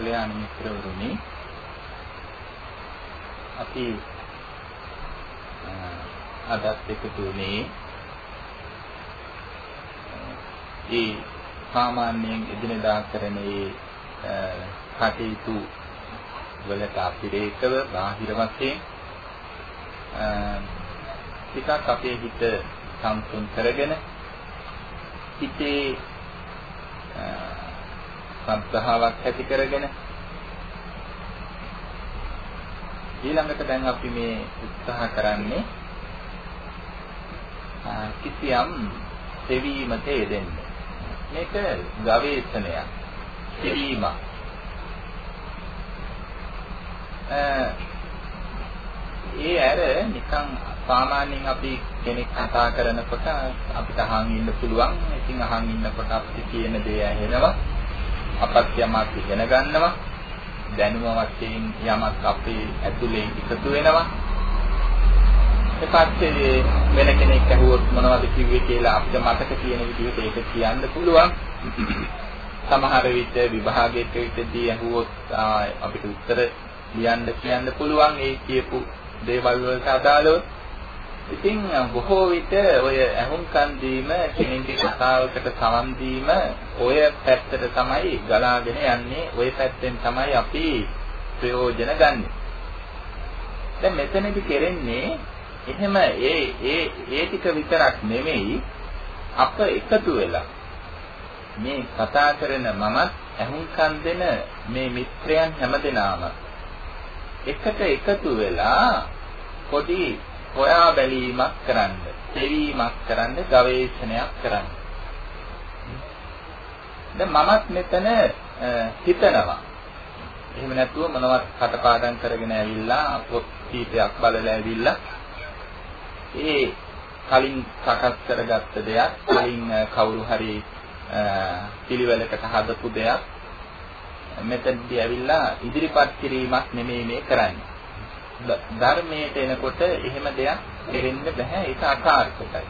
කල්යාණ මිත්‍රවරුනි අපි අදත් එකතු වුණේ ඒ සාමාන්‍යයෙන් එදිනදා කරන ඒ කටයුතු වලට අතිරේකව බාහිර වශයෙන් ටිකක් අපේ හිත සම්පූර්ණ කරගෙන හිතේ සත්‍තාවක් ඇති කරගෙන ඊළඟට දැන් අපි මේ උත්සාහ කරන්නේ කිසියම් සෙවීමට යෙදෙන්න. මේක ගවේෂණයක්. සෙවීමක්. ඒ ඇර නිකන් සාමාන්‍යයෙන් අපි කෙනෙක් කතා කරනකොට අපිට අහන් ඉන්න පුළුවන්. ඉතින් අහන් ඉන්නකොට අපිට කියන දේ ඇහෙනවා. අපත් යමක් ඉගෙන ගන්නවා. දැනුම වශයෙන් යමක් අපේ ඇතුලේ එකතු වෙනවා. ඊපස්සේ වෙන කෙනෙක් අහුවොත් මොනවද කිව්වේ කියලා අපිට මතක තියෙන විදිහට ඒක කියන්න පුළුවන්. සමහර විට විභාගයක විටදී අහුවොත් අපිට උත්තර ලියන්න කියන්න පුළුවන් ඒ කියපු දේවල් වලට අදාළව. ඉතින් බොහෝ විට ඔය ඇහුම්කන් දීම කෙනෙක්ගේ කතාවකට සවන් දීම ඔය පැත්තට තමයි ගලාගෙන යන්නේ ඔය පැත්තෙන් තමයි අපි ප්‍රයෝජන ගන්නෙ. දැන් මෙතනදි කරන්නේ එහෙම ඒ ඒ ඒ ටික විතරක් නෙමෙයි අප එකතු වෙලා මේ කතා කරන මමත් ඇහුම්කන් දෙන මේ මිත්‍රයන් හැමදෙනාම එකට එකතු වෙලා පොඩි හොයා බැලීමක් කරන්න, දෙවීමක් කරන්න, ගවේෂණයක් කරන්න. දැන් මමත් මෙතන හිතනවා. එහෙම නැතුව මොනවත් කටපාඩම් කරගෙන ඇවිල්ලා පොත් කීපයක් බලලා ඇවිල්ලා ඒ කලින් සකස් කරගත්ත දෙයක් කලින් කවුරු හරි පිළිවෙලකට හදපු දෙයක් මෙතනදී ඇවිල්ලා ඉදිරිපත් කිරීමක් නෙමෙයි මේ කරන්නේ. ධර්මයට එනකොට එහෙම දෙයක් කෙරෙන්න බෑ ඒක අකාර්යකයි.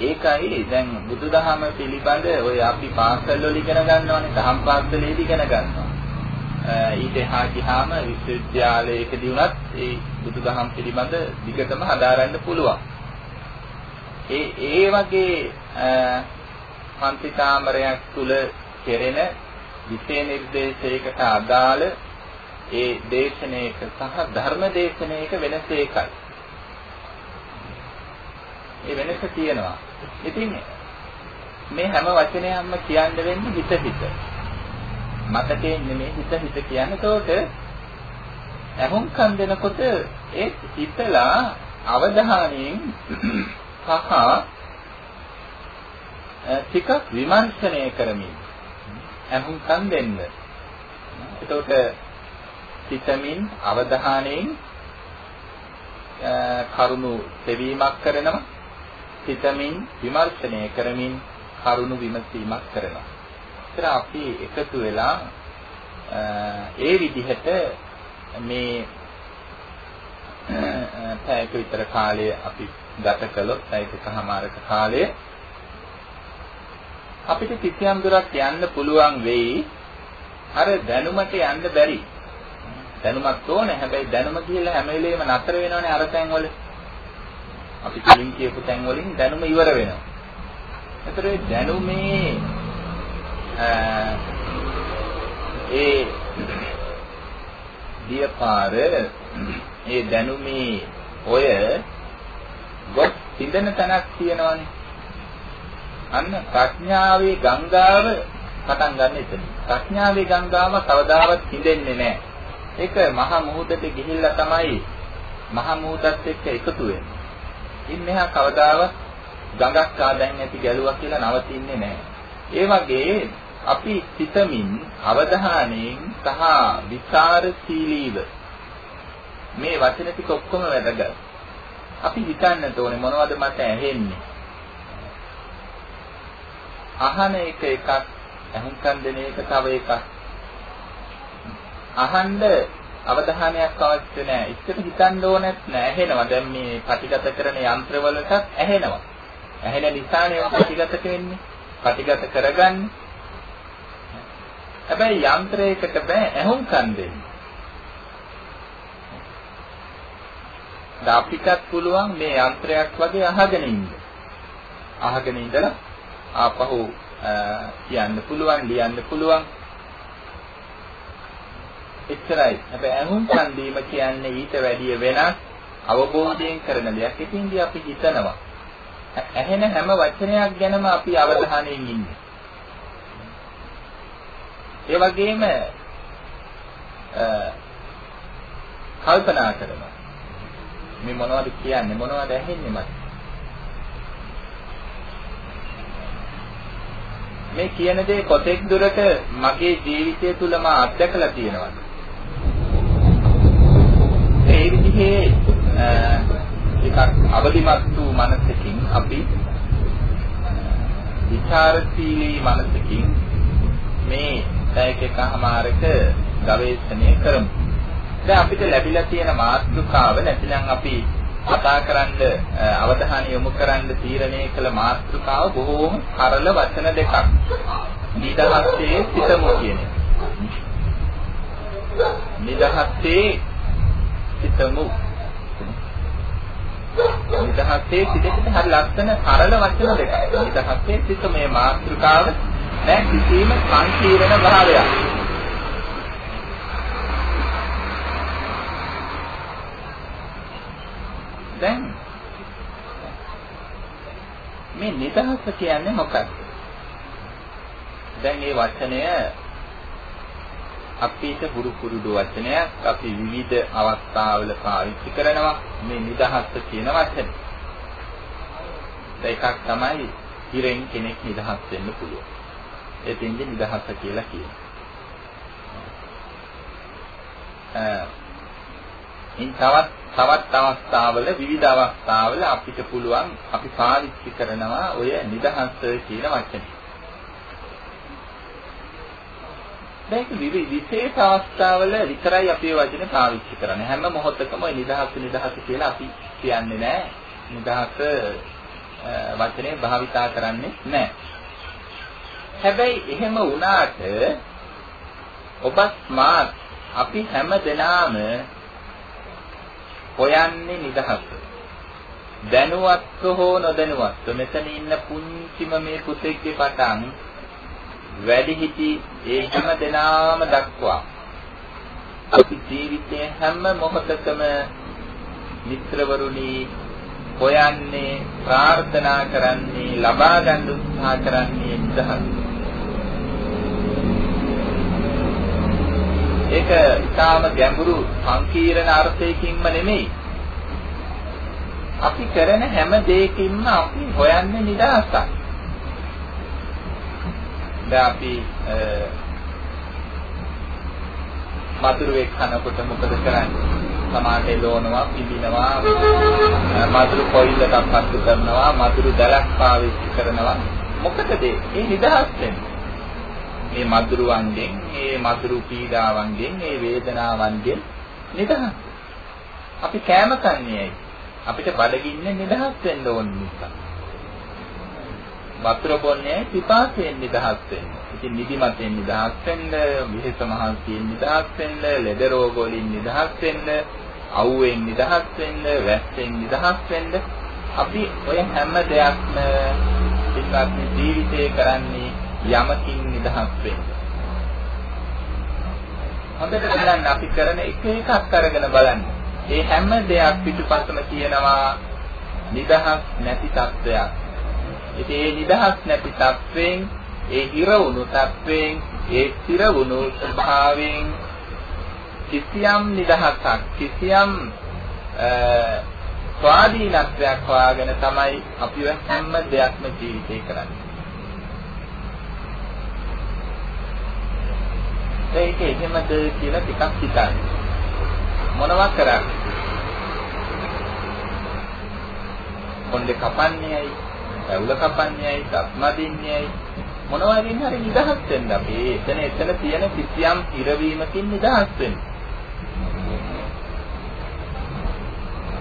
ඒකයි දැන් බුදුදහම පිළිබඳ ඔය අපි පාසල් වල ඉගෙන ගන්නවානේ දහම් පාසලේදී ඉගෙන ගන්නවා. ඊට එහා ගියාම විශ්වවිද්‍යාලයකදී වුණත් ඒ බුදුදහම පිළිබඳ විගතම හදාරන්න පුළුවන්. ඒ ඒ වගේ පන්ති කාමරයක් තුල කෙරෙන විෂය නිර්දේශයකට අදාළ ඒ දේශනයක සහ ධර්ම දේශනයක වෙනස ඒකයි. ඒ වෙනස තියෙනවා. ඉතින් මේ හැම වචනයක්ම කියන්න වෙන්නේ හිත හිත. මතකයෙන් නෙමෙයි හිත හිත කියන්නේ. ඒකට අහුම්කම් දෙනකොට ඒ හිතලා අවධානයෙන් සහ ටිකක් විමර්ශනය කරමින් අහුම්කම් දෙන්න. එතකොට සිතමින් අවධානයෙන් කරුණු සෙවීමක් කරනවා සිතමින් විමර්ශනය කරමින් කරුණු විමසීමක් කරනවා. ඒතර අපි එකතු වෙලා ඒ විදිහට මේ පැයක විතර කාලය අපි ගත කළොත් පැයකමාරක කාලය අපිට කිසියම් දුරක් යන්න පුළුවන් වෙයි අර දැනුමට යන්න බැරි දැනුමක් ඕනේ. හැබැයි දැනුම කියලා හැම වෙලෙම නතර වෙනවනේ අර තැන් වල. අපි කලින් කියපු තැන් වලින් දැනුම ඉවර වෙනවා. ඒතර ඒ දැනුමේ ඒ දියපාර ඒ දැනුමේ ඔය ගොස් සිඳන තැනක් තියෙනවනේ. අන්න ප්‍රඥාවේ ගංගාව පටන් ගන්න එතන. ප්‍රඥාවේ ගංගාව කවදාවත් හිඳෙන්නේ නැහැ. ඒක මහා මුහුදට ගිහිල්ලා තමයි මහා මුහුදත් එක්ක එකතු වෙන්නේ. ඉන් මෙහා කවදාවත් ගඟක් ආදැන් ඇති ගැලුවා කියලා නවතින්නේ නැහැ. ඒ වගේ අපි සිතමින් අවධානයෙන් සහ විචාරශීලීව මේ වචන ටික ඔක්කොම වැදගත්. අපි හිතන්නට ඕනේ මොනවද මට ඇහෙන්නේ? අහන එක එකක්, අහුම්කම් දෙන එක තව එකක්. අහන්න අවධානයක් අවශ්‍ය නැහැ. ඉස්සර හිතන්න ඕනෙත් නැහැ. ඇහෙනවා. දැන් මේ පටිගත කරන යන්ත්‍රවලටත් ඇහෙනවා. ඇහෙන නිසානේ පටිගත වෙන්නේ. පටිගත කරගන්නේ. හැබැයි යන්ත්‍රයකට බෑ ඇහුම්කන් දෙන්න. අපිටත් පුළුවන් මේ යන්ත්‍රයක් වගේ අහගෙන ඉන්න. අහගෙන ඉඳලා ආපහු කියන්න පුළුවන්, ලියන්න පුළුවන්. එච්චරයි. හැබැයි ඇහුම්කන් දීම කියන්නේ ඊට වැඩිය වෙනස් අවබෝධයෙන් කරන දෙයක්. ඉතින්දී අපි හිතනවා ඇහෙන හැම වචනයක් ගැනම අපි අවධානයෙන් ඉන්නේ. ඒ වගේම කල්පනා කරනවා. මේ මොනවද කියන්නේ මොනවද ඇහෙන්නේ මට? මේ කියන දේ කොතෙක් දුරට මගේ ජීවිතය තුල මා අත්දැකලා තියෙනවද? ඒ විදිහේ ටිකක් අවදිමත් වූ මනසකින් අපි විචාරශීලී මනසකින් මේ පැයක එකමාරක ගවේෂණය කරමු. දැන් අපිට ලැබිලා තියෙන මාතෘකාව නැතිනම් අපි කතා කරන්න අවධානය යොමු කරන්න තීරණය කළ මාතෘකාව බොහෝම සරල වචන දෙකක්. නිදහසේ සිතමු කියන එක. නිදහසේ සිතමු නිදහසේ සිටෙකට හරි ලස්සන සරල වචන දෙකක්. නිදහසේ සිට මේ මාතෘකාව නෑ කිසිම සංකීර්ණ භාවයක්. දැන් මේ නිදහස කියන්නේ මොකක්ද? දැන් මේ වචනය අපිට හුරු පුරුදු වචනයක් අපි විවිධ අවස්ථාවල පාවිච්චි කරනවා මේ නිදහස කියන වචනේ. ඒකක් තමයි ඉරෙන් කෙනෙක් නිදහස් වෙන්න පුළුවන්. එතෙන්ද නිදහස කියලා කියනවා. ඉන් තවත් තවත් අවස්ථාවල විවිධ අවස්ථාවල අපිට පුළුවන් අපි පාවිච්චි කරනවා ඔය නිදහස කියන වචනේ. මේක විශේෂ අවස්ථාවල විතරයි අපි මේ වචනේ පාවිච්චි කරන්නේ. හැම මොහොතකම නිදහස් නිදහස් කියලා අපි කියන්නේ නැහැ. නිදහස වචනේ භාවිතා කරන්නේ නැහැ. හැබැයි එහෙම වුණාට ඔබත් මාත් අපි හැම දෙනාම හොයන්නේ නිදහස. දැනුවත්ව හෝ නොදැනුවත්ව මෙතන ඉන්න පුංචිම මේ පුතෙක්ගේ පටන් වැඩිහිටි ඒ හැම දෙනාම දක්වා අපි ජීවිතයේ හැම මොහොතකම මිත්‍රවරුනි හොයන්නේ ප්‍රාර්ථනා කරන්නේ ලබා ගන්න උත්සාහ කරන්නේ නිදහස. ඒක ඊටාම ගැඹුරු සංකීර්ණ අර්ථයකින්ම නෙමෙයි. අපි කරන හැම දෙයකින්ම අපි හොයන්නේ නිදහසක්. දැන් අපි මතුරුවෙක් කනකොට මොකද කරන්නේ? සමාජයේ ලෝනවා, පිඹිනවා, මතුරු කොයිල්ලක් පත්තු කරනවා, මතුරු දැලක් පාවිච්චි කරනවා. මොකටද මේ නිදහස් මේ මතුරුවන්ගෙන්, මේ මතුරු පීඩාවන්ගෙන්, මේ වේදනාවන්ගෙන් නිදහස්. අපි කෑම කන්නේ ඇයි? අපිට බඩගින්නේ නිදහස් වෙන්න ඕන නිසා. වතුර බොන්නේ පිපාසයෙන් නිදහස් වෙන්න. ඉතින් නිදිමතෙන් නිදහස් වෙන්න, විහෙස මහන්සියෙන් නිදහස් වෙන්න, ලෙඩ රෝග වලින් නිදහස් වෙන්න, අවුවෙන් නිදහස් වෙන්න, වැස්සෙන් නිදහස් වෙන්න අපි ඔය හැම දෙයක්ම පිටත් ජීවිතේ කරන්නේ යමකින් නිදහස් වෙන්න. හොඳට බලන්න අපි කරන එක එකක් අරගෙන බලන්න. මේ හැම දෙයක් පිටුපස්සම කියනවා නිදහස් නැති තත්වයක්. ඉතින් මේ නිදහස් නැති තත්වයෙන් ඒ හිර වුණු තත්වයෙන් ඒ ස්ථිර වුණු ස්වභාවයෙන් කිසියම් නිදහසක් කිසියම් ස්වාධීනත්වයක් හොයාගෙන තමයි අපි හැම දෙයක්ම ජීවිතේ කරන්නේ. ඒක එහෙමද කියලා ටිකක් හිතන්න. මොනවා කරන්නේ? කොණ්ඩේ කපන්නේයි, ඇවුල කපන්නේයි, සත්මදින්නේයි මොනවදින් හරි නිදහස් වෙන්න අපි එතන එතන තියෙන කිසියම් ඉරවීමකින් නිදහස් වෙන්න.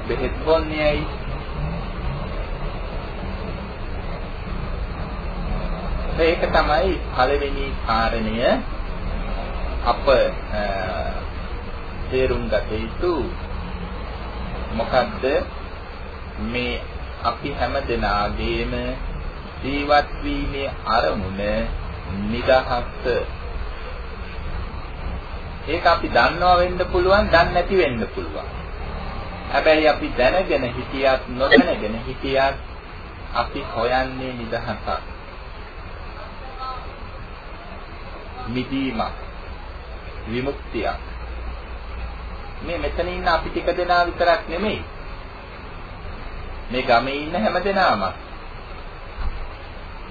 බෙහෙත් බොන්නේයි. ඒක තමයි පළවෙනි කාරණය. අප තේරුම් ගත යුතු මොකද්ද? මේ අපි හැම දෙනාගේම ජීවත් වීමේ අරමුණ නිදහස ඒක අපි දන්නවා වෙන්න පුළුවන් දන්නේ නැති වෙන්න පුළුවන්. හැබැයි අපි දැනගෙන හිටියත් නොදැනගෙන හිටියත් අපි හොයන්නේ නිදහසක්. මිදීමක්. විමුක්තියක්. මේ මෙතන ඉන්න අපි ටික දෙනා විතරක් නෙමෙයි. මේ ගමේ ඉන්න හැම දෙනාම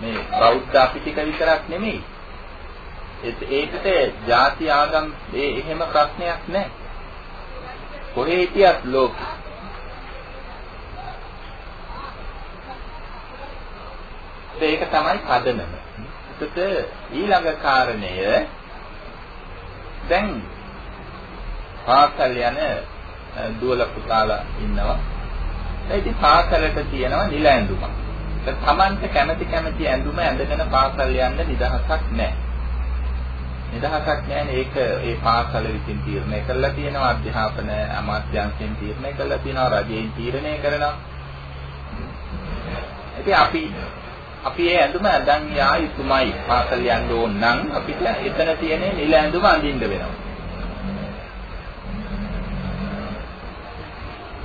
මේ බෞද්ධ අපි ටික විතරක් නෙමෙයි ඒකට ಜಾති ආගම් ඒ එහෙම ප්‍රශ්නයක් නැහැ කොහේ හිටියත් ලෝකෙ ඒක තමයි පදනම. එතකොට ඊළඟ කාරණය දැන් පාසල් යන දුවල පුතාලා ඉන්නවා. ඒ ඉතින් පාසලට තියෙනවා නිල ඇඳුමක්. දැන් Tamante කැමැති කැමැති ඇඳුම ඇඳගෙන පාසල් යන්න නිදහසක් නැහැ. නිදහසක් නැහැ ඒක ඒ පාසල විසින් තීරණය කරලා තියෙනවා අධ්‍යාපන අමාත්‍යාංශයෙන් තීරණය කරලා තියෙනවා රජයෙන් තීරණය කරනවා. ඉතින් අපි අපි ඒ ඇඳුම අඳන් යා යුතුමයි පාසල් යන්න ඕන නම් අපිට එතන තියෙන නිල ඇඳුම අඳින්න වෙනවා.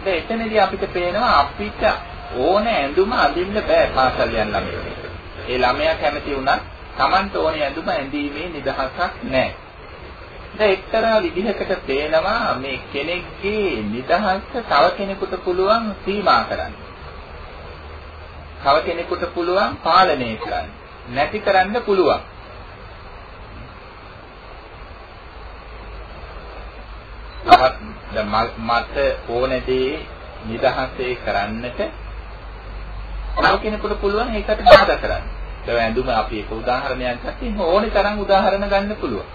එතනදී අපිට පේනවා අපිට ඕන ඇඳුම අඳින්න බෑ පාසල් යන ළමයෙක්. ඒ ළමයා කැමති වුණත් Tamanට ඕනේ ඇඳුම ඇඳීමේ නිදහසක් නැහැ. දැන් එක්තරා විදිහකට පේනවා මේ කෙනෙක්ගේ නිදහස තව කෙනෙකුට පුළුවන් සීමා කරන්න. තව කෙනෙකුට පුළුවන් පාලනය කරන්න. නැති කරන්න පුළුවන්. මට ඕන දේ නිදහසේ කරන්නට තව කෙනෙකුට පුළුවන් ඒකට බාධා කරන්න. දැන් ඇඳුම අපි එක උදාහරණයක් ගත්තොත් ඕනේ තරම් උදාහරණ ගන්න පුළුවන්.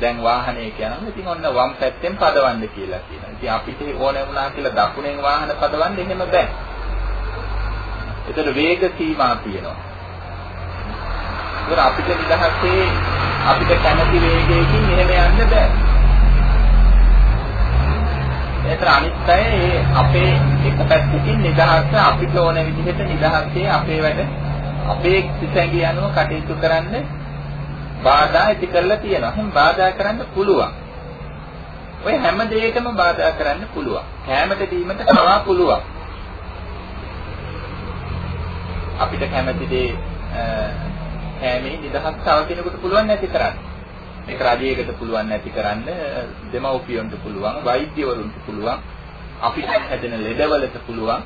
දැන් වාහනේ කියනවා ඉතින් ඔන්න වම් පැත්තෙන් පදවන්න කියලා කියනවා. ඉතින් අපිට ඕනේ වුණා කියලා දකුණෙන් වාහන පදවන්න එහෙම බෑ. ඒතර වේග සීමා තියෙනවා. ඒක අපිට නිදහසේ අපිට කැමති වේගයකින් එහෙම යන්න බෑ. ඒතර අනිත් අය අපේ එක පැත්තකින් නිදහස අපිට ඕන විදිහට නිදහසේ අපේ වැඩ අපේ සිතැඟි අනුව කටයුතු කරන්න බාධා ඇති කරලා තියෙනවා. එහෙනම් බාධා කරන්න පුළුවන්. ඔය හැම දෙයකම බාධා කරන්න පුළුවන්. කැමැට දීමට පවා පුළුවන්. අපිට කැමති දේ කෑමේ නිදහස් තව කෙනෙකුට පුළුවන් නැති කරන්න. මේක රජයකට පුළුවන් නැති කරන්න, දෙමව්පියන්ට පුළුවන්, වෛද්‍යවරුන්ට පුළුවන්, අපිට හැදෙන ලෙඩවලට පුළුවන්.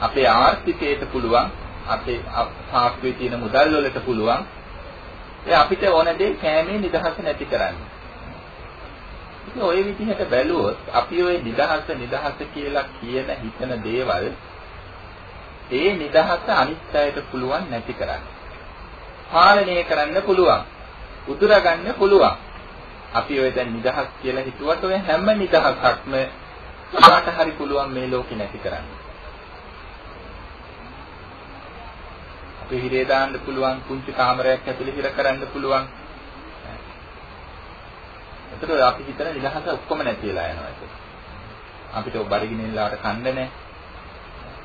අපේ ආර්ථිකයට පුළුවන්, අපේ සාස්ත්‍රයේ තියෙන මුදල් වලට පුළුවන්. ඒ අපිට ඕන දේ කෑමේ නිදහස නැති කරන්න. ඉතින් ওই විදිහට බැලුවොත් අපි ওই නිදහස නිදහස කියලා කියන හිතන දේවල් ඒ නිදහස අනිත් අයට පුළුවන් නැති කරන්න. පාලනය කරන්න පුළුවන්. උදුරා ගන්න පුළුවන්. අපි ඔය දැන් නිදහස් කියලා හිතුවට ඔය හැම නිදහසක්ම කාට හරි පුළුවන් මේ ලෝකේ නැති කරන්න. අපි හිරේ දාන්න පුළුවන් කුංචි කාමරයක් ඇතුලේ හිර කරන්න පුළුවන්. එතකොට අපි හිතන නිදහස ඔක්කොම නැති වෙලා යනවා ඒක. අපිට බඩගිනින්නලාට කන්න නැහැ.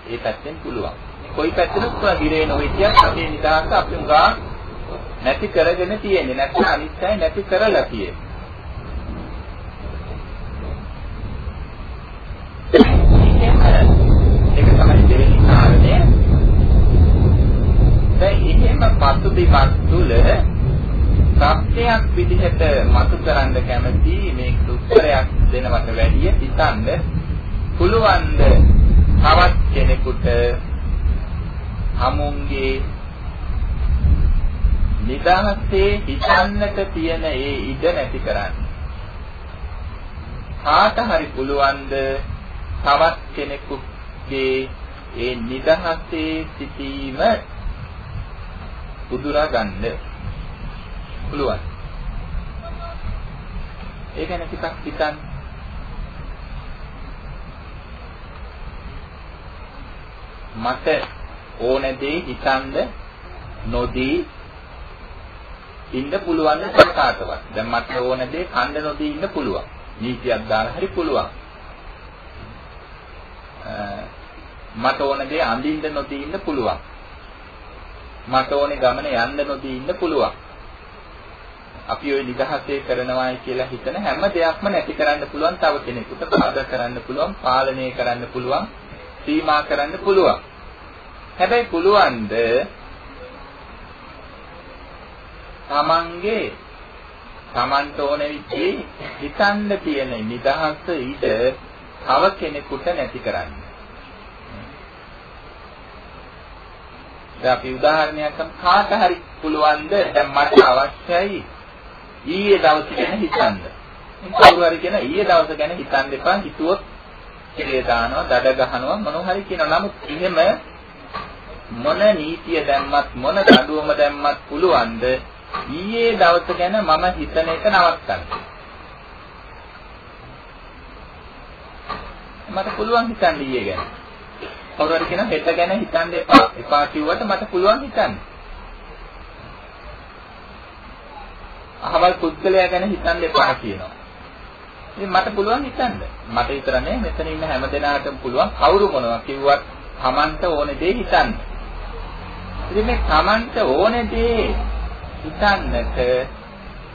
ඒ පැත්තෙන් පුළුවන්. කොයි පැත්තෙන්ද පුළුවන් හිරේ නොවිතියක් අපේ නිදහස අපි උගා නැති කරගෙන තියෙන්නේ. නැත්නම් අනිත්‍යයි නැති කරලා තියෙන්නේ. ඒක තමයි දෙවෙනි කාරණය. දැන් එහෙම පසුබිමක් තුල සත්‍යයක් විදිහට මතු කරන්න කැමති මේක උත්තරයක් දෙනවට වැඩිය හිතන්න පුළුවන්ද තවත් කෙනෙකුට හමුන්ගේ නිදහසේ හිතන්නට තියෙන ඒ ඉඩ නැති කරන්න. කාට හරි පුළුවන්ද තවත් කෙනෙකුගේ ඒ නිදහසේ සිටීම උදුරා ගන්න පුළුවන්. ඒ ගැන ටිකක් හිතන්න. මට ඕන දේ හිතන්න නොදී ඉන්න පුළුවන් කාටවත්. දැන් මට ඕන දේ කන්න නොදී ඉන්න පුළුවන්. නීතියක් දාලා හරි පුළුවන්. මට ඕන දේ අඳින්න නොදී ඉන්න පුළුවන්. මට ඕනේ ගමන යන්න නොදී ඉන්න පුළුවන්. අපි ওই නිදහසේ කරනවායි කියලා හිතන හැම දෙයක්ම නැති කරන්න පුළුවන් තව කෙනෙකුට බාධා කරන්න පුළුවන් පාලනය කරන්න පුළුවන් සීමා කරන්න පුළුවන් හැබැයි පුළුවන්ද තමන්ගේ තමන්ට ඕන විදිහේ හිතන්න තියෙන නිදහස ඊට තව කෙනෙකුට නැති කරන්න. දැන් අපි උදාහරණයක් ගමු කාට හරි පුළුවන්ද දැන් මට අවශ්‍යයි ඊයේ දවස ගැන හිතන්න. කවුරු හරි කියන ඊයේ දවස ගැන හිතන්න එපා හිතුවොත් කෙලේ දානවා, දඩ ගහනවා මොනවා හරි කියනවා. නමුත් එහෙම මොන නීතිය දැම්මත් මොන දඬුවම දැම්මත් පුළුවන්ද ඊයේ දවස ගැන මම හිතන එක නවත්තන්න. මට පුළුවන් හිතන්න ඊයේ ගැන. කවුරු හරි කියන හෙට ගැන හිතන්න එපා. එපා කිව්වට මට පුළුවන් හිතන්න. අහවල් පුද්ගලයා ගැන හිතන්න එපා කියනවා. ඉතින් මට පුළුවන් හිතන්න. මට විතර නෙවෙයි මෙතන ඉන්න හැම දෙනාටම පුළුවන් කවුරු මොනවා කිව්වත් Tamanට ඕනේ දේ හිතන්න. ඉතින් මේ Tamanට ඕනේ දේ හිතන්නට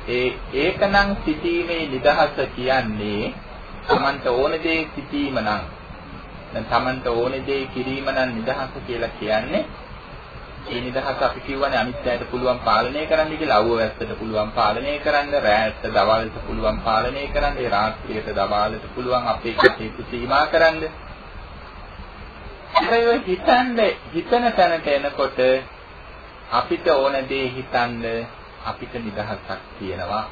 ඒ ඒකනම් සිටීමේ නිදහස කියන්නේ Tamanට ඕනේ දේ සිටීම නම්. දැන් Tamanට ඕනේ දේ කිරීම නම් නිදහස කියලා කියන්නේ ඒ නිදහස අපි කියවනේ අනිත්‍යයට පුළුවන් පාලනය කරන්න කියලා අවුව වැස්සට පුළුවන් පාලනය කරන්න රැයට දවල්ට පුළුවන් පාලනය කරන්න ඒ රාත්‍රියට දවල්ට පුළුවන් අපේ කටයුතු සීමා කරන්න. ඒ හිතන්න. හිතන තැනට එනකොට අපිට ඕන දේ හිතන්න අපිට නිදහසක් තියෙනවා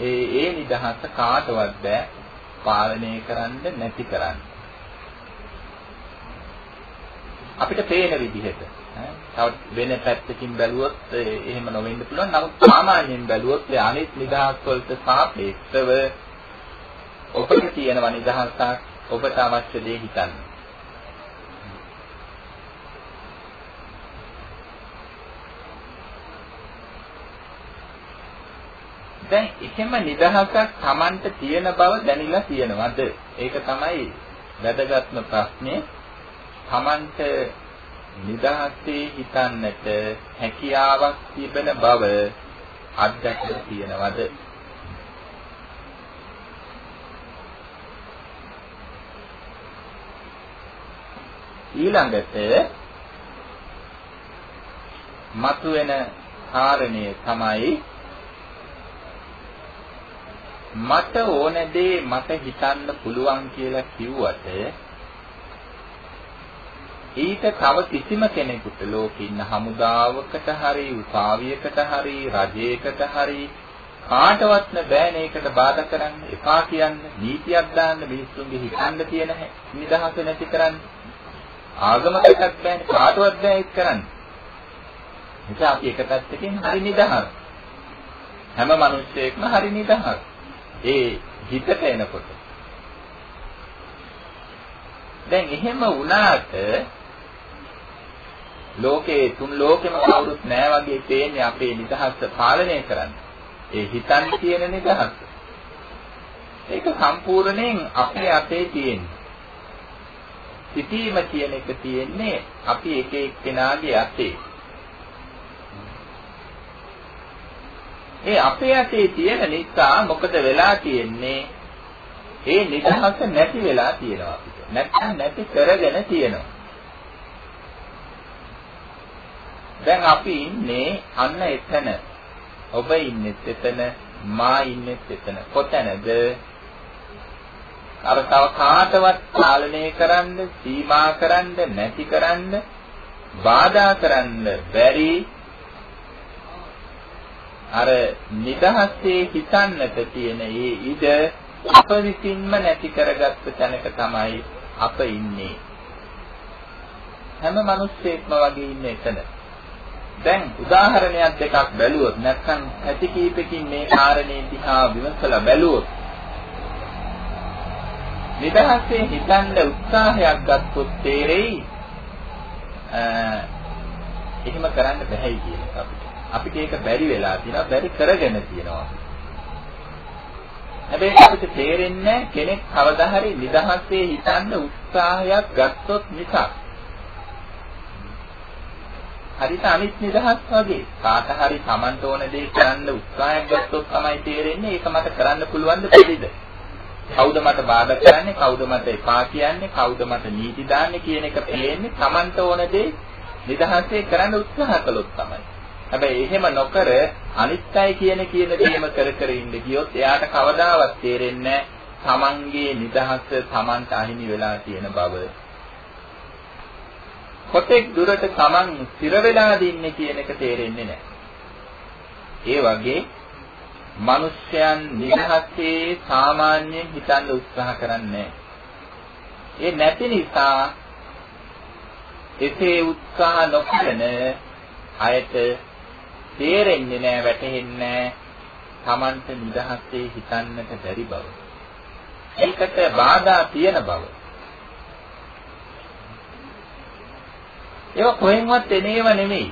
ඒ ඒ නිදහස කාටවත් බෑ පාලනය කරන්න නැති කරන්න අපිට පේන විදිහට තව වෙන පැත්තකින් බැලුවොත් එහෙම නොවෙන්න පුළුවන්. නමුත් සාමාන්‍යයෙන් බැලුවොත් ඒ අනිත් නිදහස් වලට සාපේක්ෂව ඔබට තියෙනවා නිදහසක් ඔබට අවශ්‍ය දේ හිතන්න. දැන් එහෙම නිදහසක් Tamanට තියෙන බව දැනিলা තියෙනවද? ඒක තමයි වැදගත්ම ප්‍රශ්නේ. Tamanට නිදහසේ හිතන්නට හැකියාවක් තිබෙන බව අත්දැකලා තියෙනවද? ඊළඟට මතුවෙන කාරණය තමයි මට ඕන දේ මට හිතන්න පුළුවන් කියලා කිව්වට ඊට තව කිසිම කෙනෙකුට ලෝකේ ඉන්න හමුදාවකට හරි උසාවියකට හරි රජයකට හරි කාටවත් බෑනේ ඒකට බාධා කරන්න. එපා කියන්න නීතියක් දාන්න මිනිස්සුන්ගේ හිතන්න තියෙන නිදහස නැති කරන්න. ආගමකටත් බෑනේ කාටවත් බෑ ඒක කරන්න. නිසා අපි එක පැත්තකින් හරි නිදහස්. හැම මිනිස්සෙක්ම හරි නිදහස්. ඒ හිතට එනකොට දැන් එහෙම වුණාට ලෝකේ තුන් ලෝකෙම කවුරුත් නැහැ වගේ පේන්නේ අපේ නිදහස පාලනය කරන්න. ඒ හිතන් තියෙන නිදහස. ඒක සම්පූර්ණයෙන් අපේ අතේ තියෙන්නේ. සිටීම කියන එක තියෙන්නේ අපි එක එක්කෙනාගේ අතේ. ඒ අපේ අතේ තියෙන නිසා මොකද වෙලා තියෙන්නේ? ඒ නිදහස නැති වෙලා තියෙනවා අපිට. නැත්නම් නැති කරගෙන තියෙනවා. දැන් අපි ඉන්නේ අන්න එතන. ඔබ ඉන්නේ එතන, මා ඉන්නේ එතන. කොතැනද? අර තව කාටවත් පාලනය කරන්න, සීමා කරන්න, නැති කරන්න, බාධා කරන්න බැරි අර නිදහසේ හිතන්නට තියෙන ඒ ඉඩ අප විසින්ම නැති කරගත්ත තැනක තමයි අප ඉන්නේ. හැම මිනිස්සෙක්ම වගේ ඉන්නේ එතන. දැන් උදාහරණයක් දෙකක් බැලුවොත් නැත්නම් ඇති කීපකින් මේ කාරණේ දිහා විමසලා බැලුවොත් නිදහසේ හිතන්න උත්සාහයක් ගත්තොත් තේරෙයි එහෙම කරන්න බැහැයි කියන එක අපිට. අපිට ඒක බැරි වෙලා තියෙනවා බැරි කරගෙන තියෙනවා. හැබැයි අපිට තේරෙන්නේ කෙනෙක් කවදා හරි නිදහසේ හිතන්න උත්සාහයක් ගත්තොත් මිසක්. හරිත අනිත් නිදහස් වගේ. කාට හරි Tamanට ඕන දේ කරන්න උත්සාහයක් ගත්තොත් තමයි තේරෙන්නේ ඒක මට කරන්න පුළුවන්ද බැරිද? කවුද මට බාධා කරන්නේ? කවුද මට එපා කියන්නේ? කවුද මට නීති දාන්නේ කියන එක පේන්නේ Tamanට ඕන දේ නිදහසේ කරන්න උත්සාහ කළොත් තමයි. හැබැයි එහෙම නොකර අනිත්‍යයි කියන කියන දේම කර කර ඉන්න ගියොත් එයාට කවදාවත් තේරෙන්නේ තමන්ගේ නිදහස තමන්ට අහිමි වෙලා තියෙන බව. කොටෙක් දුරට තමන් ස්ථිර වෙලා දින්නේ කියන එක තේරෙන්නේ නැහැ. ඒ වගේ මිනිස්යන් නිදහසේ සාමාන්‍යයෙන් හිතන්න උත්සාහ කරන්නේ ඒ නැති නිසා එසේ උත්සාහ නොකරන අයට තේරෙන්නේ නැහැ වැටහෙන්නේ නැහැ Tamanta නිදහසේ හිතන්නට බැරි බව. ඒකට බාධා තියෙන බව. ඒවා කොහෙන්වත් එනේව නෙමෙයි.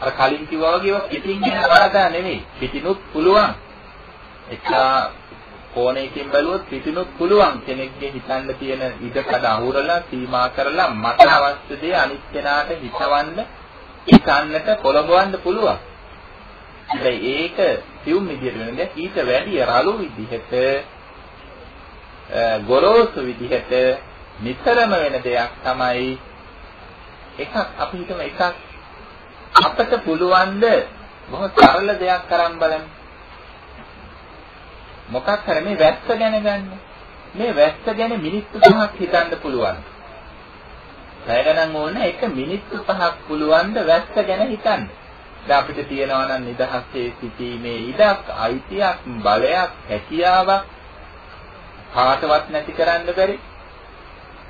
අර කලින් කිව්වා වගේ ඒවා පිටින් එන බාධා නෙමෙයි. පිටිනුත් පුළුවන්. එක්ලා කෝණයකින් බැලුවොත් පිටිනුත් පුළුවන් කෙනෙක්ගේ හිතන්න තියෙන ඉඩකඩ අහුරලා සීමා කරලා මට අවශ්‍ය දේ අනිත් කෙනාට හිතවන්න හිතන්නට පොළඹවන්න පුළුවන්. හැබැයි ඒක සියුම් විදිහට වෙන දෙයක් ඊට වැඩිය රළු විදිහට ගොරෝසු විදිහට නිතරම වෙන දෙයක් තමයි එකක් අපි හිතමු එකක් අපට පුළුවන් ද බොහොම සරල දෙයක් කරන් බලන්න. මොකක් හරි මේ වැස්ස ගැන ගන්න. මේ වැස්ස ගැන මිනිත්තු 5ක් හිතන්න පුළුවන්. පැය ගණන් ඕන එක මිනිත්තු 5ක් පුළුවන් ද වැස්ස ගැන හිතන්න. දැන් අපිට තියෙනවා නම් නිදහසේ සිටීමේ ඉඩක්, අයිතියක්, බලයක්, හැකියාවක් කාටවත් නැති කරන්න බැරි.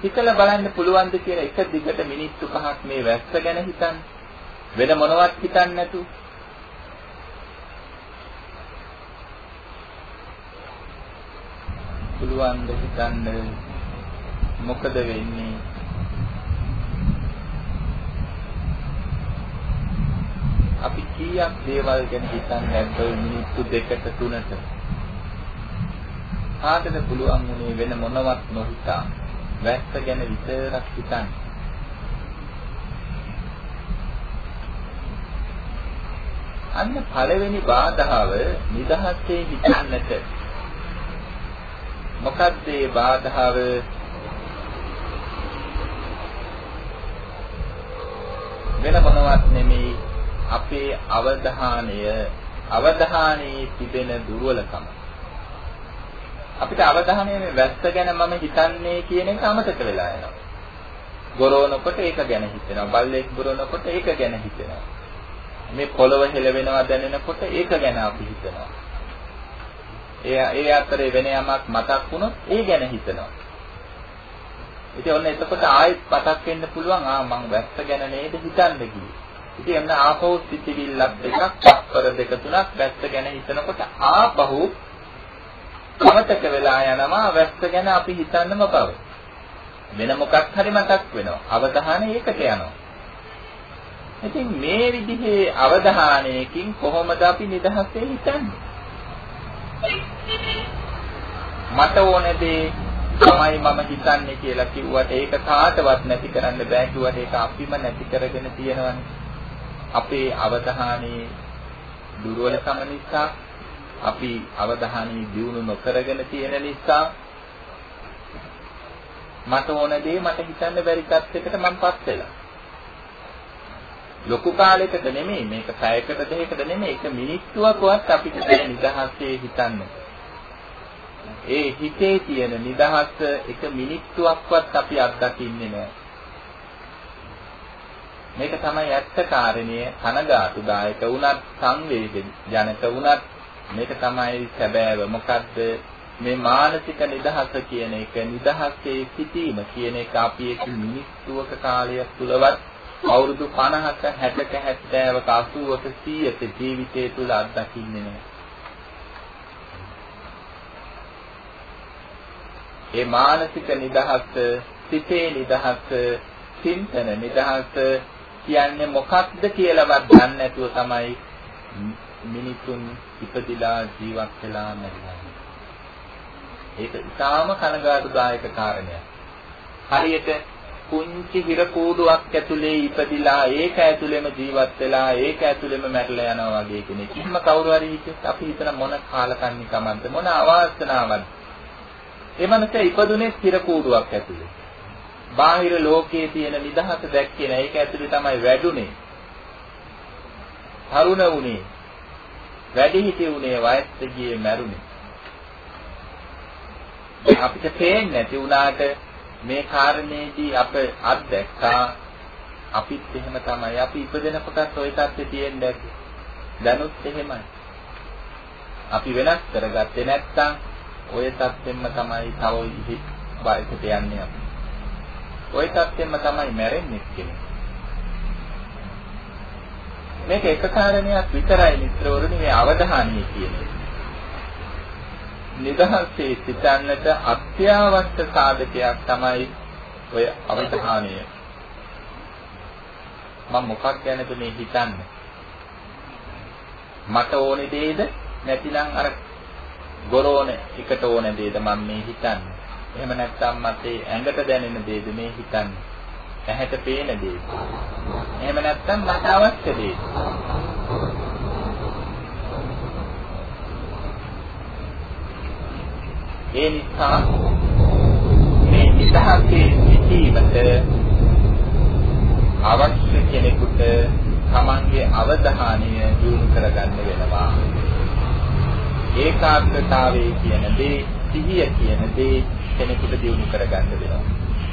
හිතලා බලන්න පුළුවන්ද කියලා එක දිගට මිනිත්තු 5ක් මේ වැස්ස ගැන හිතන්න. වෙන මොනවත් හිතන්නේ නැතුව පුළුවන් ද හිතන්න මොකද වෙන්නේ අපි කීයක් දේවල් ගැන හිතන්නේ නැද්ද මිනිත්තු දෙකට තුනට? කාටද පුළුවන් උනේ වෙන මොනවත් නොහිතා වැස්ස ගැන විතරක් හිතන්න? අන්න පළවෙනි බාධාව නිදහසේ හිතන්නට. මොකක්ද ඒ බාධාව? වෙන මොනවත් නෙමෙයි. අපේ අවධානය අවධානයේ තිබෙන දුර්වලකම අපිට අවධානය මේ වැස්ස ගැන මම හිතන්නේ කියන එක අමතක වෙලා යනවා. ගොරවනකොට ඒක ගැන හිතෙනවා. බල්ලෙක් ගොරවනකොට ඒක ගැන හිතෙනවා. මේ පොළව හෙලවෙනවා දැනෙනකොට ඒක ගැන අපි හිතනවා. ඒ ඒ අතරේ වෙන යමක් මතක් වුණොත් ඒ ගැන හිතනවා. ඉතින් ඔන්න එතකොට ආයෙත් මතක් වෙන්න පුළුවන් ආ මං වැස්ස ගැන නේද හිතන්න ගියේ. ඉතින් එන්න ආපහු සිතිවිල්ලක් දෙකක් තත්පර දෙක තුනක් වැස්ස ගැන හිතනකොට ආපහු අමතක වෙලා යනවා වැස්ස ගැන අපි හිතන්නම බව. වෙන මොකක් හරි මතක් වෙනවා. අවධානය ඒකට යනවා. ඉතින් මේ විදිහේ අවධානයකින් කොහොමද අපි නිදහසේ හිතන්නේ? මට ඕන දේ තමයි මම හිතන්නේ කියලා කිව්වට ඒක කාටවත් නැති කරන්න බෑ කිව්වට ඒක අපිම නැති කරගෙන තියෙනවනේ. අපේ අවධානයේ දුර්වලකම නිසා අපි අවධානය දියුණු නොකරගෙන තියෙන නිසා මට ඕන දේ මට හිතන්න බැරි තත්යකට මමපත් වෙලා. ලොකු කාලයකට නෙමෙයි මේක පැයකට දෙකකට නෙමෙයි ඒක මිනිත්තුවකවත් අපිට දැන නිදහසේ හිතන්න. ඒ හිතේ තියෙන නිදහස එක මිනිත්තුවක්වත් අපි අත්දකින්නේ නැහැ. මේක තමයි ඇත්ත කාරණය. කනගාටුදායක වුණත් සංවේද ජනක වුණත් මේක තමයි සැබෑව. මොකද්ද? මේ මානසික නිදහස කියන එක නිදහසේ සිටීම කියන එක අපි එක මිනිත්තුවක කාලයක් තුලවත් අවුරුදු 50ක 60ක 70ක 80ක 100ක ජීවිතය තුල අත්දකින්නේ නැහැ. ඒ මානසික නිදහස, සිතේ නිදහස, චින්තන නිදහස කියන්නේ මොකක්ද කියලාවත් දන්නේ නැතුව තමයි මිනිසුන් ඉපදිලා ජීවත් වෙලා මැරිලා. ඒක ඉතාම කනගාටුදායක කාරණයක්. හරියට පුංචි හිර කූඩුවක් ඇතුලේ ඉපදිලා ඒක ඇතුලේම ජීවත් වෙලා ඒක ඇතුලේම මැරලා යනවා වගේ කෙනෙක්. කිසිම කවුරු හරි හිතේ අපි හිතන මොන කාලකන්නිකමක්ද මොන අවාසනාවක්ද. ඒ මනස ඉපදුනේ හිර කූඩුවක් ඇතුලේ. බාහිර ලෝකයේ තියෙන නිදහස දැක්කේ නැහැ. ඒක ඇතුලේ තමයි වැඩුණේ. තරුණ වුණේ. වැඩි හිටි වුණේ වයස්ට ගියේ මැරුණේ. අපිට පේන්නේ නැති වුණාට මේ කාරණේදී අප අත්දැක්කා අපිත් එහෙම තමයි. අපි ඉපදෙනකොටත් ওই தත්ත්වය තියෙන්න ඇති. දැනුත් එහෙමයි. අපි වෙනස් කරගත්තේ නැත්තම් ওই தත්ත්වෙම තමයි තව ඉහි වයසට යන්නේ අපි. ওই තත්ත්වෙම තමයි මැරෙන්නේ කෙනෙක්. මේක එක කාරණයක් විතරයි මිත්‍රවරුනි මේ අවධානය කියන්නේ. නිදහසේ සිතන්නට අත්‍යවශ්‍ය සාධකයක් තමයි ඔය අවධානය. මම මොකක් ගැනද මේ හිතන්නේ? මට ඕනේ දෙයද නැතිනම් අර ගොරෝන එකට ඕනේ දෙයද මම මේ හිතන්නේ? එහෙම නැත්නම් මට ඇඟට දැනෙන දෙයද මේ හිතන්නේ. ඇහැට පේන දෙයද. එහෙම නැත්නම් මට අවශ්‍ය දෙයද. ඒ නිසා මේ නිදහසේ සිටීමට අවශ්‍ය කෙනෙකුට තමන්ගේ අවධානය දියුණු කරගන්න වෙනවා. ඒකාග්‍රතාවයේ කියන දේ, සිහිය කියන දේ කෙනෙකුට දියුණු කරගන්න වෙනවා.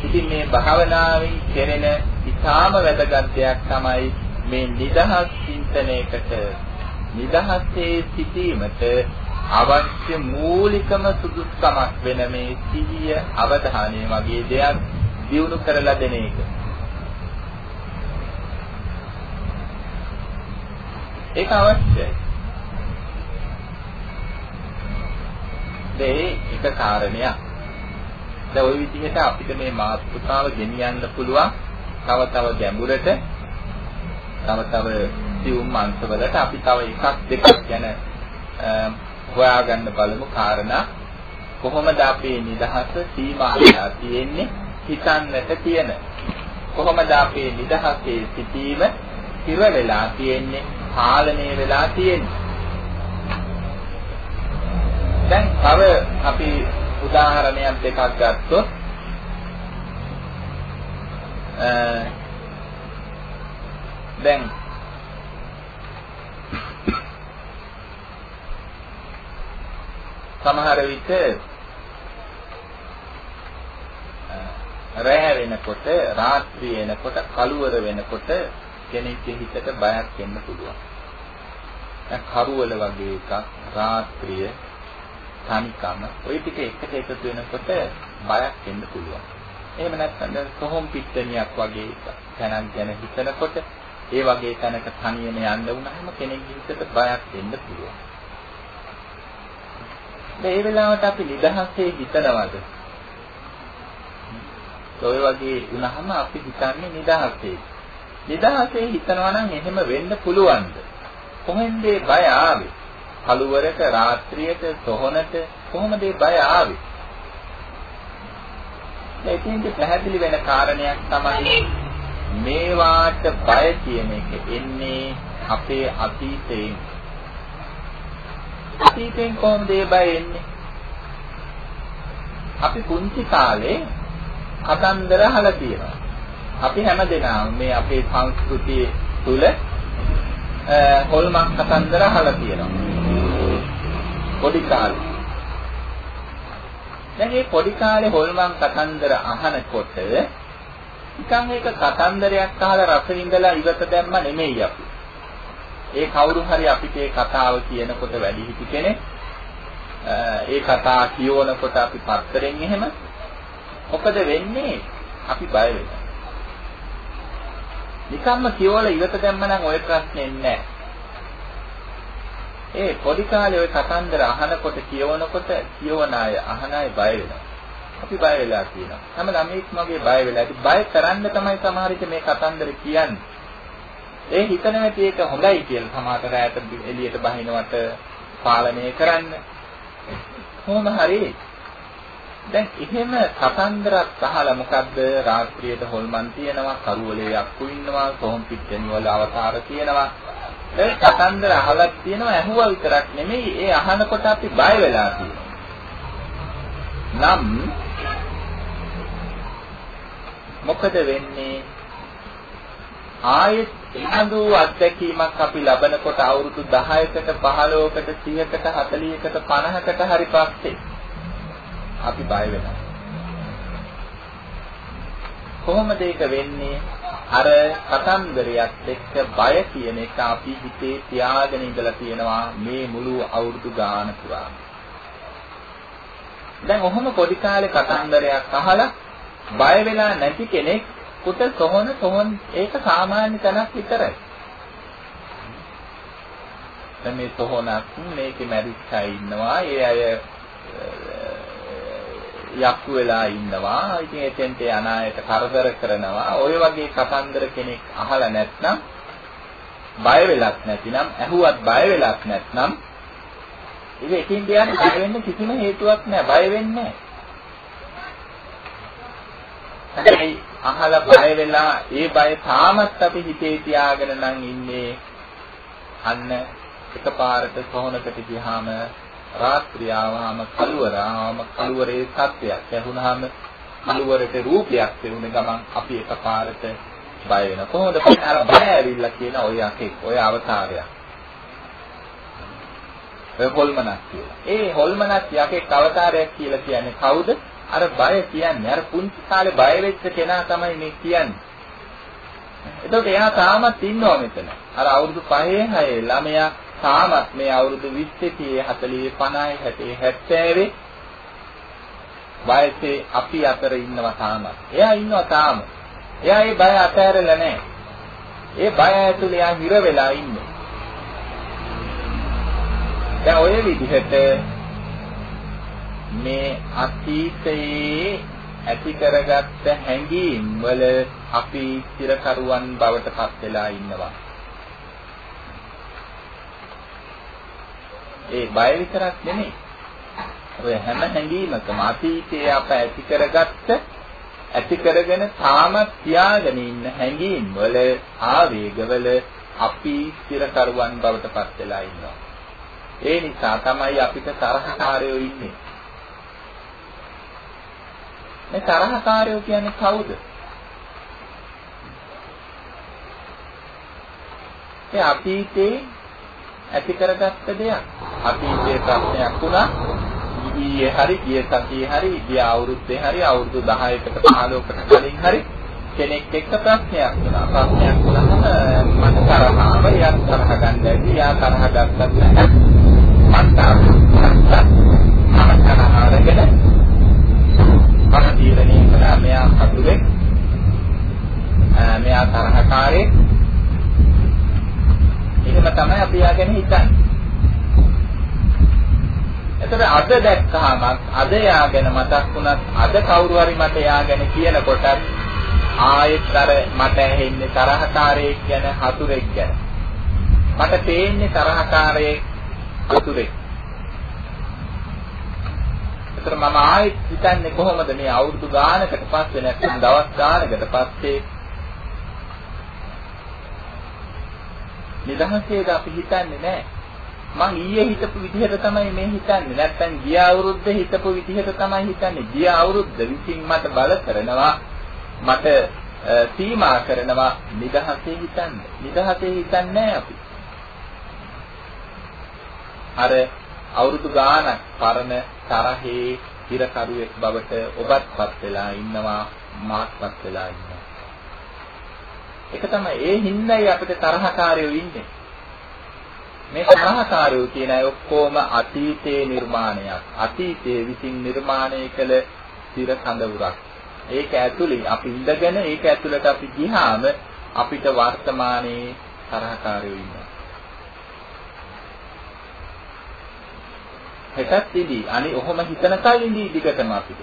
ඉතින් මේ භාවනාවෙන් කෙරෙන ඉතාම වැදගත් දෙයක් තමයි මේ නිදහස් චින්තනයකට නිදහසේ සිටීමට අවශ්‍ය මූලිකම සුදුසුකමක් වෙන මේ සිහිය අවධානය වගේ දෙයක් දියුණු කරලා දෙන එක. ඒක අවශ්‍යයි. මේ එක කාරණයක්. දැන් ওই විදිහට අපිට මේ මාතෘකාව ගෙනියන්න පුළුවන්. තව තව ගැඹුරට තව තව සියුම් අංශවලට අපි තව එකක් දෙකක් ගැන හොයාගන්න බලමු. කාරණා කොහොමද අපේ නිදහස සීමා වෙලා තියෙන්නේ? හිතන්නට තියෙන. කොහොමද අපේ නිදහසේ සිටීම හිර වෙලා තියෙන්නේ? පාලනය වෙලා තියෙන්නේ. දැන් තව අපි උදාහරණයක් දෙකක් ගත්තොත් දැන් සමහර විට රැහැ වෙනකොට රාත්‍රී වෙනකොට කළුවර වෙනකොට කෙනෙක්ගේ හිතට බයක් එන්න පුළුවන්. දැන් කරුවල වගේ එකක් රාත්‍රිය තනිකම ওই ටික එකට එකතු වෙනකොට බයක් එන්න පුළුවන්. එහෙම නැත්නම් දැන් කොහොම පිට්ටනියක් වගේ තැනක් ගැන හිතනකොට ඒ වගේ තැනක තනියම යන්න වුණාම කෙනෙක්ගේ හිතට බයක් එන්න පුළුවන්. මේ වෙලාවට අපි නිදහසේ හිතනවද? ඔය වගේ වුණාම අපි හිතන්නේ නිදහසේ. නිදහසේ හිතනවා නම් එහෙම වෙන්න පුළුවන්ද? කොහෙන්ද බය ආවේ? කලුවරක රාත්‍රියට සොහනට කොහොමද බය ආවේ? ඒකෙන්ද පැහැදිලි වෙන කාරණයක් තමයි මේවාට බය කියන එක එන්නේ අපේ අතීතයෙන් අතීතයෙන් කොහොමද ඒ බය එන්නේ? අපි පුංචි කාලේ කතන්දර අහලා තියෙනවා. අපි හැමදෙනාම මේ අපේ සංස්කෘතිය තුල හොල්මන් කතන්දර අහලා තියෙනවා. පොඩි කාලේ. දැන් මේ පොඩි කාලේ හොල්මන් කතන්දර අහනකොට නිකන් ඒක කතන්දරයක් අහලා රස විඳලා ඉවත දැම්ම නෙමෙයි අපි. ඒ කවුරු හරි අපිට ඒ කතාව කියනකොට වැඩි හිටි කෙනෙක් ඒ කතා කියවනකොට අපි පත්තරෙන් එහෙම මොකද වෙන්නේ අපි බය වෙනවා නිකම්ම කියවලා ඉවත දැම්මනම් ওই ප්‍රශ්නේ නැහැ ඒ පොඩි කාලේ ওই කතන්දර අහනකොට කියවනකොට කියවන අය අහන අය බය වෙනවා. අපි බය වෙලා කියනවා හැම ළමෙක් මගේ බය වෙලා. ඉතින් බය කරන්න තමයි සමහර විට මේ කතන්දර කියන්නේ. ඒ හිතන නැති එක හොඳයි කියලා සමාත රැයට එළියට බහිනවට පාලනය කරන්න. කොහොම හරි. දැන් එහෙම කතන්දරක් අහලා මොකද්ද? රාත්‍රියේට හොල්මන් තියෙනවා කරුවලේ යක්කු ඉන්නවා සොහොන් පිට්ටනි වල අවතාර තියෙනවා. ඒ කතන්දර අහලා තියෙනවා ඇහුවා විතරක් නෙමෙයි ඒ අහනකොට අපි බය වෙලා තියෙනවා නම් මොකද වෙන්නේ ආයෙත් එනදු අත්දැකීමක් අපි ලබනකොට අවුරුදු 10කට 15කට 30කට 40කට 50කට හරි පස්සේ අපි බය වෙනවා. කොහොමද ඒක වෙන්නේ? අර කතන්දරයත් එක්ක බය කියන එක අපි හිතේ තියාගෙන ඉඳලා තියෙනවා මේ මුළු අවුරුදු ගාන පුරා. දැන් ඔහොම පොඩි කාලේ කතන්දරයක් අහලා බය වෙලා නැති කෙනෙක් කුට සොහන සොහන් ඒක සාමාන්‍ය තැනක් විතරයි. දැන් මේ සොහනක් මේකේ මැරිච්ච අය ඉන්නවා. ඒ අය යක්කු වෙලා ඉන්නවා. ඉතින් එතෙන්ට යන අයට කරදර කරනවා. ඔය වගේ කතන්දර කෙනෙක් අහලා නැත්නම් බය වෙලක් නැතිනම් ඇහුවත් බය වෙලක් නැත්නම් ඉතින් එකින් කියන්නේ බය වෙන්න කිසිම හේතුවක් නැහැ. බය වෙන්නේ නැහැ. අහලා බය වෙලා ඒ බය තාමත් අපි හිතේ තියාගෙන නම් ඉන්නේ අන්න එකපාරට සොහනකට ගියාම රාත්‍රියාවම කලවරාම කලවරේ සත්‍යයක් ඇහුනහම කලවරට රූපයක් පෙනුන ගමන් අපි එකපාරට බය වෙන කොහොමද අර බය ඇවිල්ලා කියන ඔය යකෙක් ඔය අවතාරයක් ඔය හොල්මනක් කියලා. ඒ හොල්මනක් යකෙක් අවතාරයක් කියලා කියන්නේ කවුද? අර බය කියන්නේ අර පුංචි කාලේ බය වෙච්ච කෙනා තමයි මේ කියන්නේ. එතකොට එයා තාමත් ඉන්නවා මෙතන. අර අවුරුදු 5 6 ළමයා තාමත් මේ අවුරුදු 20 30 40 50 60 70 වයසේ අපි අතර ඉන්නවා තාමත්. එයා ඉන්නවා තාම. එයා ඒ බය අතහැරලා නැහැ. ඒ බය ඇතුලේ එයා හිර වෙලා ඉන්නේ. දැන් ඔය විදිහට මේ අතීතයේ ඇති කරගත්ත හැඟීම් වල අපි চিරකරුවන් බවට පත් වෙලා ඉන්නවා. ඒ බය විතරක් නෙමෙයි. ඔය හැම හැඟීමකම අතීතයේ අප ඇති කරගත්ත ඇති කරගෙන තාමත් තියාගෙන ඉන්න හැඟීම් වල ආවේගවල අපි চিරකරුවන් බවට පත් වෙලා ඉන්නවා. ඒ නිසා තමයි අපිට තරහකාරයෝ ඉන්නේ. මේ තරහකාරයෝ කියන්නේ කවුද? ඒ අතීතේ ඇති කරගත්ත දෙයක්. අතීතයේ ප්‍රශ්නයක් වුණා. ඊයේ හරි ගිය සතියේ හරි ගිය අවුරුද්දේ හරි අවුරුදු 10කට 15කට කලින් හරි කෙනෙක් එක්ක ප්‍රශ්නයක් වුණා. ප්‍රශ්නයක් වුණාම මට තරහව යක් තරහ ගන්න ඇති. යා තරහ ගත්තත් නැහැ. මට තරහ අරගෙන මම තීරණය කළා මෙයා කතුරෙක් මෙයා තරහකාරයෙක් එහෙම තමයි අපි යාගෙන හිතන්නේ. එතකොට අද දැක්කහම අද යාගෙන මතක් වුණත් අද කවුරු හරි මට යාගෙන කියනකොට ආයෙත් අර මට ඇහෙන්නේ තරහකාරයෙක් ගැන හතුරෙක් ගැන. මට පේන්නේ තරහකාරයෙක් හතුරෙක්. ඒතර මම ආයෙත් හිතන්නේ කොහොමද මේ අවුරුදු ගානකට පස්සේ නැත්නම් දවස් ගානකට පස්සේ නිදහසේද අපි හිතන්නේ නැහැ. මං ඊයේ හිතපු විදිහට තමයි මේ හිතන්නේ. නැත්නම් ගිය අවුරුද්දේ හිතපු විදිහට තමයි හිතන්නේ. ගිය අවුරුද්ද විසින් මට බල කරනවා මට සීමා කරනවා නිදහසේ හිතන්න. නිදහසේ හිතන්නේ අපි. අර අවුරුදු ගාණක් පරණ තරහේ හිරකරුවෙක් බවට ඔබත්පත් වෙලා ඉන්නවා මාත්පත් වෙලා ඉන්නවා. ඒක තමයි ඒ හිඳයි අපිට තරහකාරයෝ ඉන්නේ. මේ තරහකාරයෝ කියන අය ඔක්කොම අතීතයේ නිර්මාණයක්. අතීතයේ විසින් නිර්මාණය කළ සිර කඳවුරක්. ඒක ඇතුලේ අපි ඉඳගෙන ඒක ඇතුළට අපි ගියාම අපිට වර්තමානයේ තරහකාරයෝ ඉන්නවා. හෙටත් ඉදී. අනේ ඔහොම හිතනකල් ඉදී දිගටම අපිට.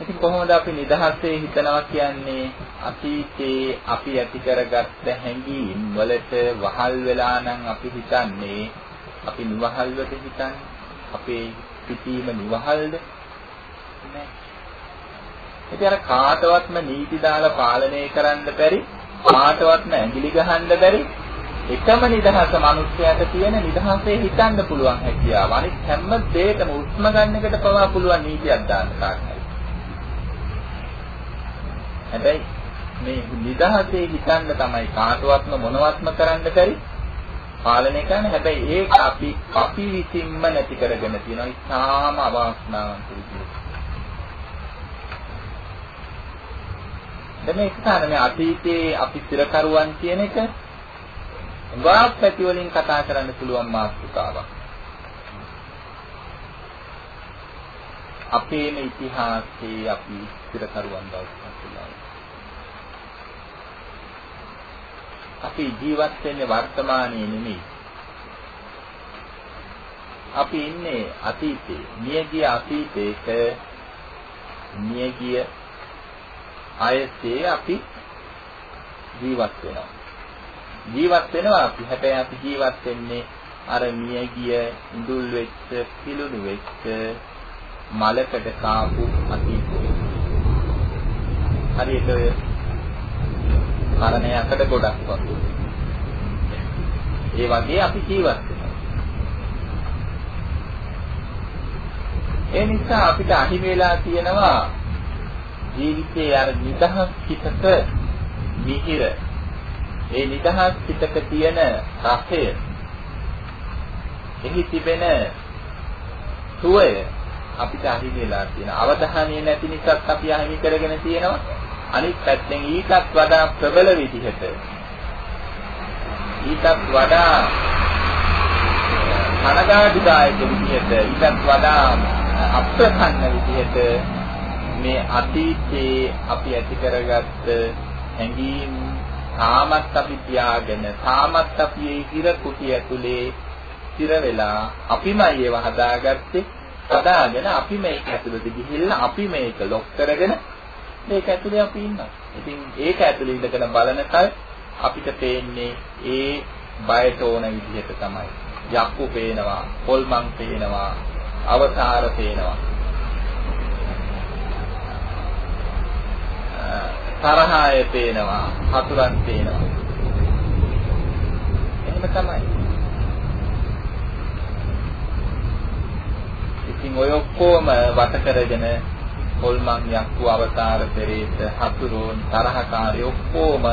ඉතින් කොහොමද අපි නිදහසේ හිතනවා කියන්නේ අතීතේ අපි ඇති කරගත්ත හැඟීම් වලට වහල් වෙලා නම් අපි හිතන්නේ අපි නිවහල්වට හිතන්නේ අපේ පිටීම නිවහල්ද නෑ ඉතින් අර කාටවත්ම නීති දාලා පාලනය කරන්න බැරි කාටවත්ම ඇඟිලි ගහන්න බැරි එකම නිදහස මිනිස්යාට තියෙන නිදහසේ හිතන්න පුළුවන් හැකියාව. අනිත් හැම දෙයකම උස්ම ගන්න එකට පවා පුළුවන් නීතියක් දාන්න කාටයි. හැබැයි මේ නිදහසේ හිතන්න තමයි කාටවත්ම මොනවත්ම කරන්න බැරි පාලනය කරන්න. හැබැයි ඒක අපි අපි විසින්ම නැති කරගෙන තියෙනවා. ඉතාම අවාසනාවන්ත විදිහට. දැන් මේ ස්ථාන මේ අතීතයේ අපි සිරකරුවන් කියන එක ගාක් පැති වලින් කතා කරන්න පුළුවන් මාතෘකාවක්. අපේම ඉතිහාසයේ අපි සිරකරුවන් බවට අපි ජීවත් වෙන්නේ වර්තමානයේ නෙමෙයි. අපි ඉන්නේ අතීතේ. මියගිය අතීතයක මියගිය ආයතේ අපි ජීවත් වෙනවා. ජීවත් වෙනවා අපි. හැබැයි අපි ජීවත් වෙන්නේ අර මියගිය ඉඳුල් වෙච්ච, පිලුණු වෙච්ච මලකට කාපු අතීතේ. හරියට ඔය මරණයකට ගොඩක් වගේ. ඒ වගේ අපි ජීවත් වෙනවා. ඒ නිසා අපිට අහිමි වෙලා තියෙනවා ජීවිතයේ අර නිදහස් හිතක මිහිර ඒ නිදහස් හිතක තියෙන රසය එහි තිබෙන සුවය අපිට අහිමි වෙලා තියෙනවා අවධානය නැති නිසා අපි අහිමි කරගෙන තියෙනවා අනිත් පැත්තෙන් ඊටත් වඩා ප්‍රබල විදිහට ඊටත් වඩා කනගාටුදායක විදිහට ඊටත් වඩා අප්‍රසන්න විදිහට මේ අතීතයේ අපි ඇති කරගත්ත හැඟීම් තාමත් අපි තියාගෙන තාමත් අපි ඒ හිර කුටි ඇතුලේ ස්ථිර වෙලා අපිමයි ඒව හදාගත්තේ. හදාගෙන අපි මේක ඇතුළට ගිහිල්ලා අපි මේක ලොක් කරගෙන මේක ඇතුලේ අපි ඉන්නවා. ඉතින් ඒක ඇතුලේ ඉඳගෙන බලනකල් අපිට පේන්නේ ඒ බයට ඕන විදිහට තමයි. යක්කු පේනවා, පොල්මන් පේනවා, අවතාර පේනවා. තරහය පේනවා, හතුරන් පේනවා. එහෙම තමයි. ඉතින් ඔය ඔක්කොම වට කරගෙන හොල්මන් යක්කු අවතාර පෙරේත හතුරුන් තරහකාරී ඔක්කොම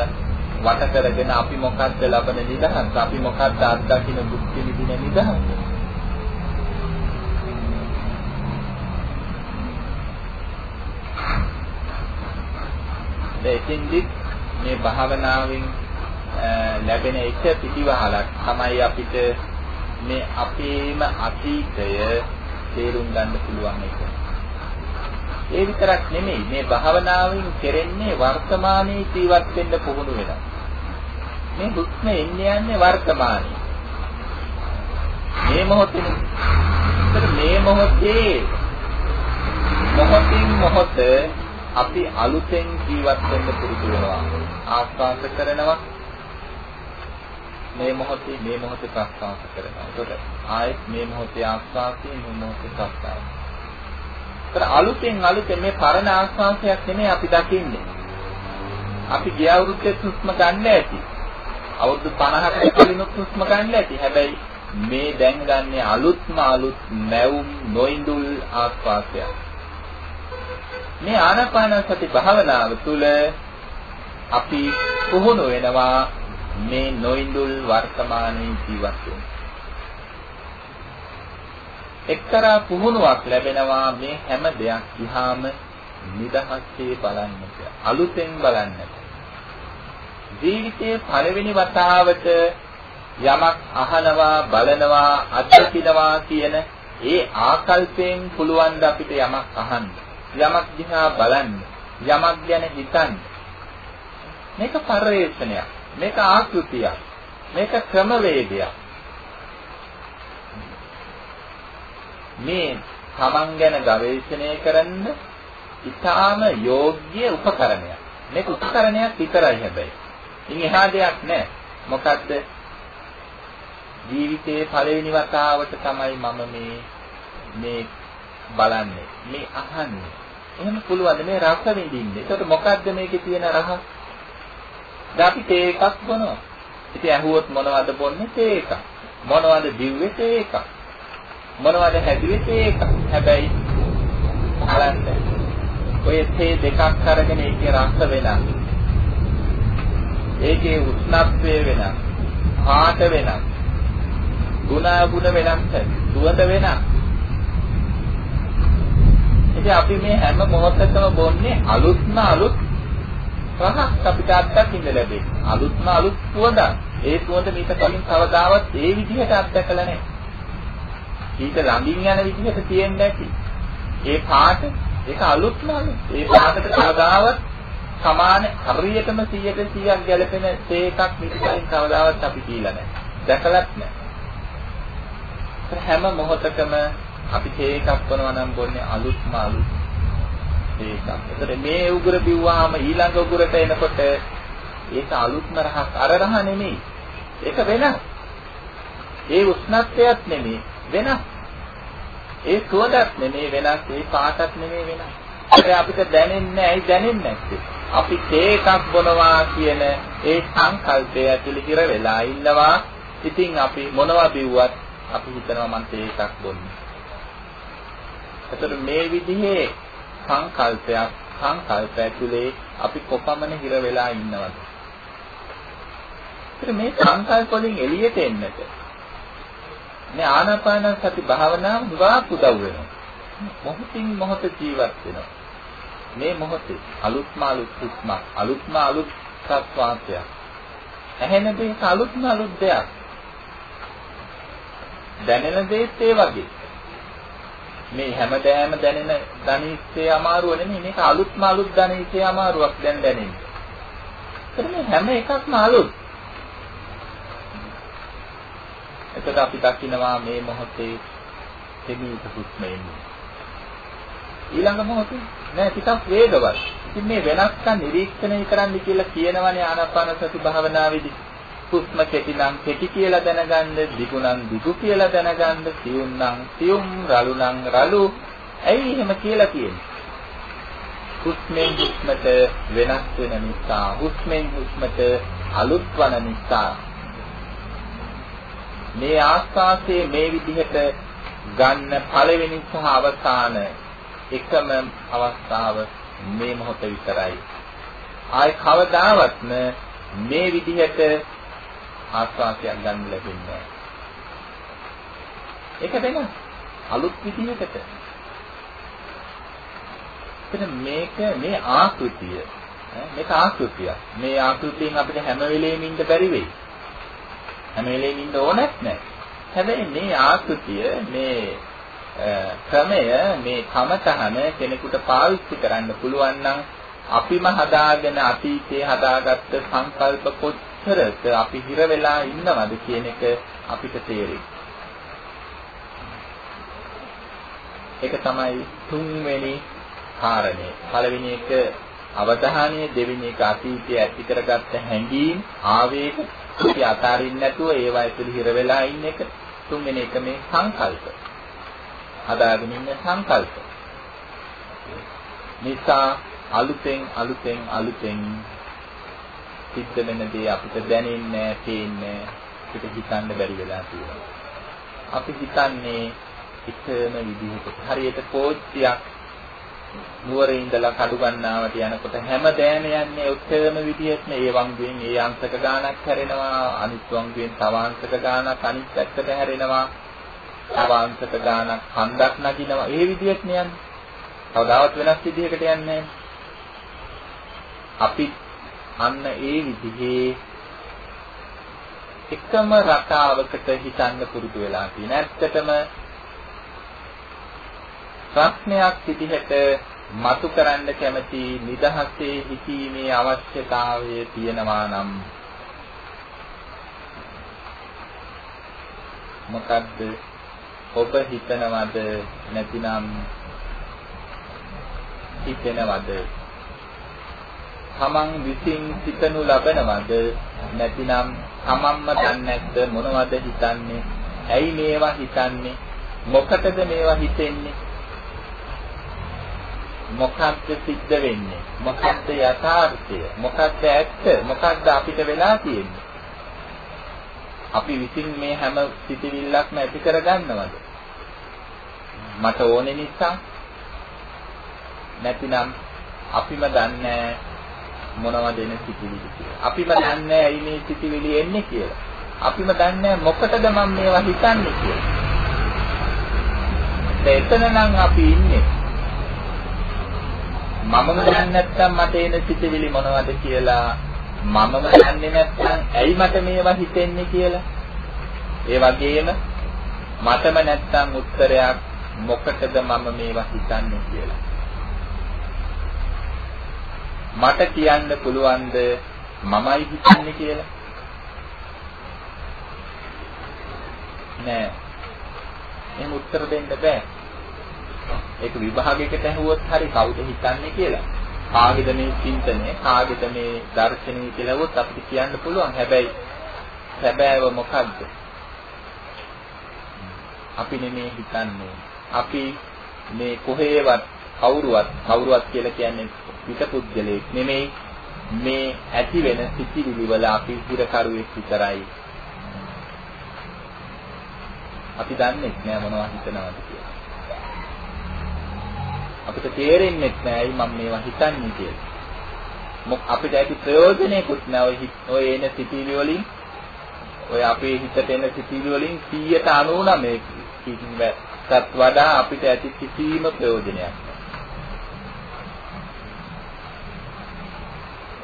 වට කරගෙන අපි මොකද්ද ලබන නිදහස අපි මොකද්ද අත්දකින්න දුක්ඛ විඳින නිදහස එතෙන්දි මේ භාවනාවෙන් ලැබෙන එක පිටිවහලක් තමයි අපිට මේ අපේම අතීතය තේරුම් ගන්න පුළුවන් එක. ඒ විතරක් නෙමෙයි මේ භාවනාවෙන් කෙරෙන්නේ වර්තමානයේ ජීවත් වෙන්න පුහුණු වෙනවා. මේ හුස්ම එන්නේ යන්නේ වර්තමානයේ. මේ මොහොතේ මේ මොහොතේ මොහොතින් මොහොත අපි අලුතෙන් ජීවත් වෙන්න පුරුදු වෙනවා. ආස්වාද කරනවා. මේ මොහොතේ මේ මොහොතේ ප්‍රස්තාව කරනවා. ඒකට ආයෙත් මේ මොහොතේ ආස්වාදයේ මේ මොහොතේ ප්‍රස්තාව. ඒතර අලුතෙන් අලුතෙන් මේ පරණ ආස්වාදයක් නෙමෙයි අපි දකින්නේ. අපි ගිය අවුරුද්දේ හුස්ම ගන්න ඇති. අවුරුදු 50කට කලින් හුස්ම ගන්න ඇති. හැබැයි මේ දැන් ගන්නේ අලුත්ම අලුත් නැවුම් නොඉඳුල් ආස්වාදයක්. මේ ආනාපාන සති භාවනාව තුළ අපි පුහුණු වෙනවා මේ නොඉඳුල් වර්තමානයේ ජීවත් වෙන්න. එක්තරා පුහුණුවක් ලැබෙනවා මේ හැම දෙයක් දිහාම නිදහසේ බලන්නට අලුතෙන් බලන්නට. ජීවිතයේ පළවෙනි වතාවට යමක් අහනවා බලනවා අත්දකිනවා කියන ඒ ආකල්පයෙන් පුළුවන් ද අපිට යමක් අහන්න? යමක් දිහා බලන්න යමක් ගැන හිතන්න. මේක පරිශ්‍රණයක් මේක ආකෘතියක් මේක ක්‍රමවේදයක්. මේ තමන් ගැන ගවේෂණය කරන්න ඊටාම යෝග්‍ය උපකරණයක්. මේක උපකරණයක් විතරයි හැබැයි. ඉන් එහා දෙයක් නැහැ. මොකද්ද? ජීවිතයේ පළවෙනි වතාවට තමයි මම මේ මේ බලන්නේ. මේ අහන්නේ. එහෙම පුළුවන් මේ රස විඳින්න. ඒකට මොකද්ද මේකේ තියෙන රහ? දැන් අපි තේ එකක් බොනවා. ඉතින් ඇහුවොත් මොනවද බොන්නේ? තේ එකක්. මොනවද දිව්වේ තේ එකක්. මොනවද හැදුවේ තේ එකක්. හැබැයි බලන්න. ඔය තේ දෙකක් අරගෙන ඒකේ රස වෙනස්. ඒකේ උෂ්ණත්වය වෙනස්. පාට වෙනස්. ගුණාගුණ වෙනස්. සුවඳ වෙනස්. ඉතින් අපි මේ හැම මොහොතකම බොන්නේ අලුත්ම අලුත් රහක් අපිට අත්දකින්න ලැබේ. අලුත්ම අලුත් සුවඳ. ඒ සුවඳ මීට කලින් කවදාවත් ඒ විදිහට අත්දකලා නැහැ. ඊට ළඟින් යන විදිහට තියෙන්නේ නැති. ඒ පාට ඒක අලුත්ම අලුත්. ඒ පාටට කවදාවත් සමාන හරියටම 100ට 100ක් ගැලපෙන තේ එකක් මීට කලින් කවදාවත් අපි කියලා නැහැ. දැකලත් නැහැ. හැම මොහොතකම අපි තේ එකක් බොනවා නම් බොන්නේ අලුත්ම අලුත් ඒකක්. ඒතර මේ උගුර බිව්වාම ඊළඟ උගුරට එනකොට ඒක අලුත්ම රහක් අර රහ නෙමෙයි. ඒක වෙනස්. ඒ උෂ්ණත්වයක් නෙමෙයි වෙනස්. ඒ සුවඳක් නෙමෙයි වෙනස්. ඒ පාටක් නෙමෙයි වෙනස්. ඒක අපිට දැනෙන්නේ ඇයි දැනෙන්නේ නැත්තේ? අපි තේ එකක් බොනවා කියන ඒ සංකල්පය ඇතුළේ හිර වෙලා ඉන්නවා. ඉතින් අපි මොනවා බිව්වත් අපි හිතනවා මම තේ එකක් බොන්නේ. එතකොට මේ විදිහේ සංකල්පයක් සංකල්ප ඇතුලේ අපි කොපමණ හිර වෙලා ඉන්නවද? ඉතින් මේ සංකල්ප වලින් එළියට එන්නට මේ ආනාපාන සති භාවනාව හුඟක් උදව් වෙනවා. මොහොතින් මොහොත ජීවත් වෙනවා. මේ මොහොතේ අලුත්ම අලුත් හුස්ම අලුත්ම අලුත් සත්වාසයක්. ඇහෙන දේ අලුත්ම අලුත් දෙයක්. දැනෙන දේත් ඒ වගේ. මේ හැමදෑම දැනෙන ධනිස්සේ අමාරුව නෙමෙයි මේක අලුත්ම අලුත් ධනිස්සේ අමාරුවක් දැන් දැනෙන්නේ. ඒත් මේ හැම එකක්ම අලුත්. එතකොට අපි දකිනවා මේ මොහොතේ දෙමීත හුස්ම එන්නේ. ඊළඟ මොහොතේ නෑ ටිකක් වේගවත්. ඉතින් මේ වෙනස්කම් නිරීක්ෂණය කරන්න කියලා කියනවනේ ආනාපාන සති භාවනාවේදී. හුස්ම කෙටි නම් කෙටි කියලා දැනගන්න, දිගු නම් දිගු කියලා දැනගන්න, සියුම් නම් සියුම්, රළු නම් රළු. ඇයි එහෙම කියලා කියන්නේ? හුස්මෙන් හුස්මට වෙනස් වෙන නිසා, හුස්මෙන් හුස්මට අලුත් වන නිසා. මේ ආස්වාසයේ මේ විදිහට ගන්න පළවෙනි සහ අවසාන එකම අවස්ථාව මේ මොහොත විතරයි. ආයි කවදාවත්ම මේ විදිහට ආස්වාසයක් ගන්න ලැබෙන්නේ ඒක වෙනස්. අලුත් විදිහකට. එතන මේක මේ ආකෘතිය මේක ආකෘතියක්. මේ ආකෘතියෙන් අපිට හැම වෙලෙම ඉන්න බැරි වෙයි. හැම වෙලෙම ඉන්න ඕනෙත් නැහැ. හැබැයි මේ ආකෘතිය මේ ක්‍රමය මේ කමතහන කෙනෙකුට පාවිච්චි කරන්න පුළුවන් නම් අපිම හදාගෙන අතීතයේ හදාගත්ත සංකල්ප කොච්චරද අපි හිර වෙලා ඉන්නවද කියන එක අපිට තේරෙයි. ඒක තමයි තුන්වෙනි කාරණේ. පළවෙනි එක අවධානය, දෙවෙනි එක අතීතයේ ඇති කරගත්ත හැඟීම්, ආවේග අපි අතාරින්න නැතුව ඒවා ඇතුළේ හිර වෙලා ඉන්න එක. තුන්වෙනි එක මේ සංකල්ප. හදාගෙන ඉන්න සංකල්ප. නිසා අලුතෙන් අලුතෙන් අලුතෙන් සිද්ධ වෙන දේ අපිට දැනෙන්නේ පේන්නේ අපිට හිතන්න බැරි වෙලා තියෙනවා. අපි හිතන්නේ එකම විදිහකට හරියට කෝච්චියක් නුවරේ ඉඳලා කඩු ගන්නාවට යනකොට හැමදෑම යන්නේ උත්තරම විදිහටම ඒ වංගුවෙන් ඒ අංශක ගානක් හැරෙනවා. අනිත් වංගුවෙන් තව අංශක ගානක් අනිත් පැත්තට හැරෙනවා. තව අංශක ගානක් හන්දක් නගිනවා. ඒ විදිහට යන්නේ. කවදාවත් වෙනස් විදිහකට යන්නේ අපි අන්න ඒ විදිහේ එකම රටාවකට හිතන්න පුරුදු වෙලා තියෙන. ඇත්තටම ප්‍රශ්නයක් විදිහට මතු කරන්න කැමති නිදහසේ හිතීමේ අවශ්‍යතාවය තියෙනවා නම් මොකද්ද ඔබ හිතනවද නැතිනම් හිතෙනවද? තමන් විසින් සිතනු ලබනවද? නැතිනම් තමන්ම දන්නේ නැද්ද මොනවද හිතන්නේ? ඇයි මේවා හිතන්නේ? මොකටද මේවා හිතෙන්නේ? මොකක්ද සිද්ධ වෙන්නේ? මොකක්ද යථාර්ථය? මොකක්ද ඇත්ත? මොකක්ද අපිට වෙලා තියෙන්නේ? අපි විසින් මේ හැම සිතිවිල්ලක්ම ඇති කරගන්නවද? මට ඕනේ නිසා නැතිනම් අපිම දන්නේ මොනවද එන සිතිවිලි කියලා. අපිම දන්නේ ඇයි මේ සිතිවිලි එන්නේ කියලා. අපිම දන්නේ මොකටද මම මේවා හිතන්නේ කියලා. එතන නම් අපි ඉන්නේ. මමම දන්නේ නැත්නම් මට එන සිතිවිලි මොනවද කියලා මමම දන්නේ නැත්නම් ඇයි මට මේවා හිතෙන්නේ කියලා. ඒ වගේම මටම නැත්නම් උත්තරයක් මොකටද මම මේවා හිතන්නේ කියලා. මට කියන්න පුළුවන්ද මමයි හිතන්නේ කියලා? නෑ. එහෙම උත්තර දෙන්න බෑ. ඒක විභාගයකට ඇහුවොත් හරි කවුද හිතන්නේ කියලා. කාගේද මේ චින්තනය, කාගේද මේ දර්ශනය කියලා ඇහුවොත් අපිට කියන්න පුළුවන්. හැබැයි සැබෑව මොකද්ද? අපි නෙමේ හිතන්නේ. අපි මේ කොහේවත් කවුරුවත් කවුරුවත් කියලා කියන්නේ පිටපුද්ගලයෙක් නෙමෙයි. මේ ඇති වෙන සිතිවිලි වල අපි හිරකරුවෙක් විතරයි. අපි දන්නේ නැහැ මොනවද හිතනවද කියලා. අපිට තේරෙන්නේ නැහැ මම මේවා හිතන්නේ කියලා. මොක අපිට ඇති ප්‍රයෝජනෙකුත් නැහැ ඔය එන සිතිවිලි වලින් ඔය අපේ හිතට එන සිතිවිලි වලින් 199කට වඩා අපිට ඇති කිසිම ප්‍රයෝජනයක්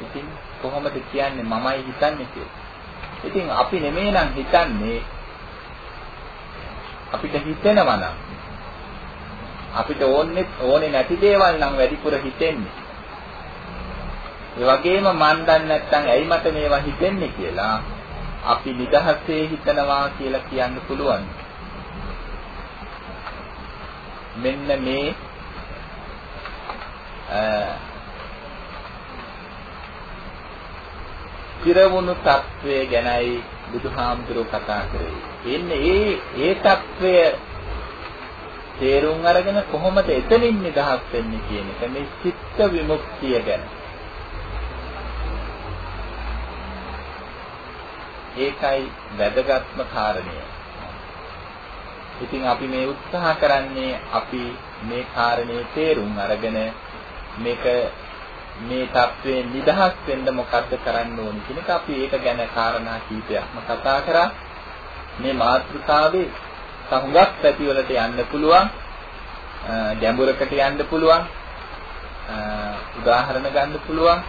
ඉතින් කොහොමද කියන්නේ මමයි හිතන්නේ කියලා. ඉතින් අපි නෙමෙයි නම් හිතන්නේ අපිට හිතෙනවා නම් අපිට ඕනේ ඕනේ නැති දේවල් නම් වැඩිපුර හිතෙන්නේ. ඒ වගේම මන් දන්නේ නැත්නම් ඇයි මට මේවා හිතෙන්නේ කියලා අපි නිදහසේ හිතනවා කියලා කියන්න පුළුවන්. මෙන්න මේ පිරවුණු తත්වය ගැනයි බුදුහාමුදුරුවෝ කතා කරේ. එන්නේ ඒ ඒ తත්වය තේරුම් අරගෙන කොහොමද එතනින් නිදහස් වෙන්නේ කියන එක මේ චිත්ත විමුක්තිය ගැන. ඒකයි වැදගත්ම කාරණය. ඉතින් අපි මේ උත්සාහ කරන්නේ අපි මේ කාරණේ තේරුම් අරගෙන මේක මේ தත්වයෙන් නිදහස් වෙන්න මොකද්ද කරන්න ඕනේ කියන එක අපි ඒක ගැන කාරණා කීපයක්ම කතා කරා. මේ මාතෘකාවේ සහුඟක් පැතිවලට යන්න පුළුවන් ගැඹුරකට යන්න පුළුවන් උදාහරණ ගන්න පුළුවන්.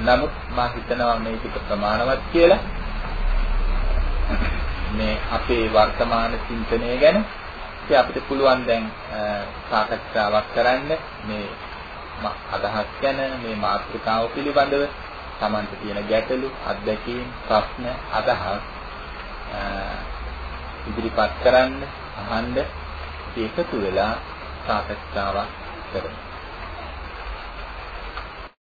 නමුත් මා හිතනවා මේක ප්‍රමාණවත් කියලා. මේ අපේ වර්තමාන චින්තනය ගැන ඉතින් අපිට පුළුවන් දැන් සාකච්ඡාවක් කරන්න. මේ අදහස් ගැන මේ මාතෘකාව පිළිබඳව Tamanta තියෙන ගැටලු අත්දැකීම් ප්‍රශ්න අදහස් ඉදිරිපත් කරන්න අහන්න එකතු වෙලා සාකච්ඡාවක් කරමු.